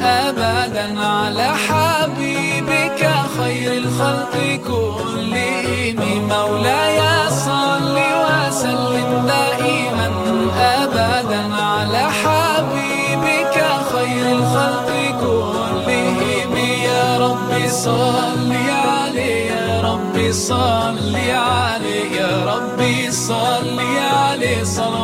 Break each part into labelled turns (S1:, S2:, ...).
S1: أبدا على حبيبك خير الخلق كلهم. مولاي صل وسلم دائما أبدا على حبيبك خير الخلق كلهم. يا رب صل عليه يا رب صل عليه يا رب صل عليه. صلوات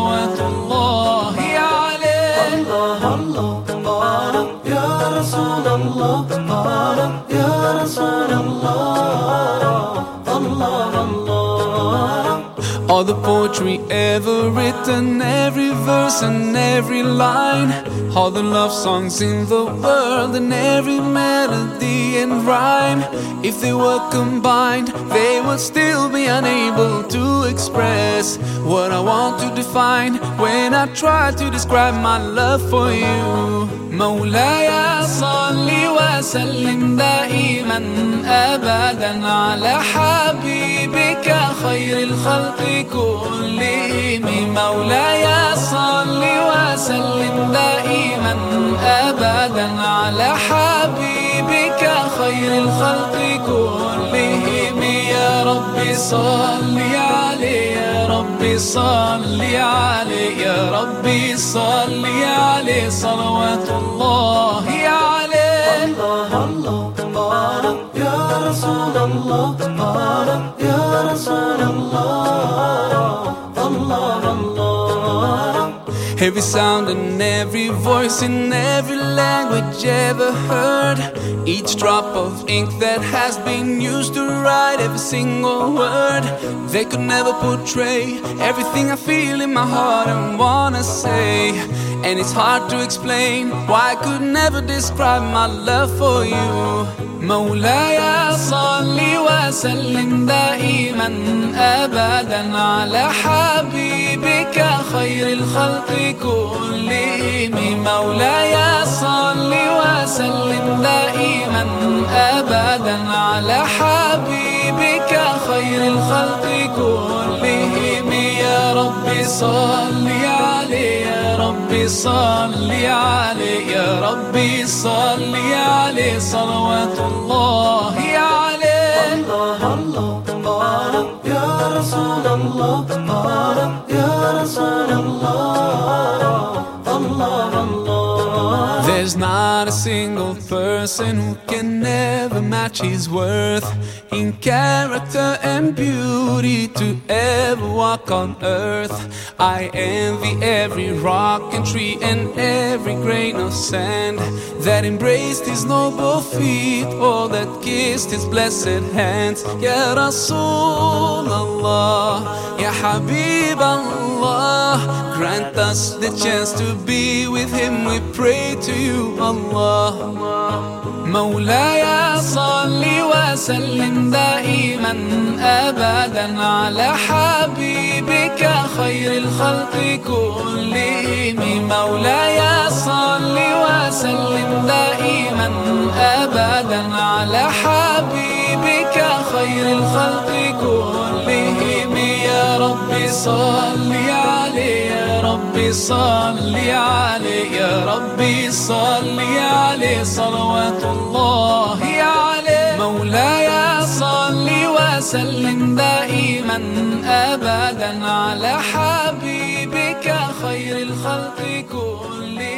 S1: All the poetry ever written, every verse and every line. All the love songs in the world and every melody and rhyme. If they were combined, they would still be unable to express what I want to define when I try to describe my love for you. مولاي صل وسلم دائما ابدا على حبيبك خير الخلق كلهم. مولاي صل وسلم دائما ابدا على حبيبك. خير الخلق كلهم يا رب. صل عليه يا رب. صل عليه يا رب. صل عليه صلوات الله
S2: رسول الله الله يا رسول الله الله الله
S1: Every sound and every voice in every language ever heard. Each drop of ink that has been used to write every single word. They could never portray everything I feel in my heart and wanna say. And it's hard to explain why I could never describe my love for you. مولاي صل وسلم دائما ابدا على حبيبك خير الخلق كلهم. مولاي صل وسلم دائما ابدا على حبيبك خير الخلق كلهم. يا رب صل عليه. يا رب صل عليه يا رب صل عليه صلوات الله عليه.
S2: الله الله الله يا رسول الله الله يا رسول الله.
S1: There's not a single person who can ever match his worth in character and beauty to ever walk on earth. I envy every rock and tree and every grain of sand that embraced his noble feet or that kissed his blessed hands. Ya Rasulullah, Ya Habib Allah, grant us the chance to be with him. We pray to you, Allah. مولاي صل وسلم دائما ابدا على حبيبك خير الخلق كلهم. مولاي صل وسلم دائما ابدا على حبيبك خير الخلق كلهم. يا رب صل عليه يا رب صل عليه يا رب صل عليه صلوات الله عليه مولاي صل وسلم دائما ابدا على حبيبك خير الخلق كلهم.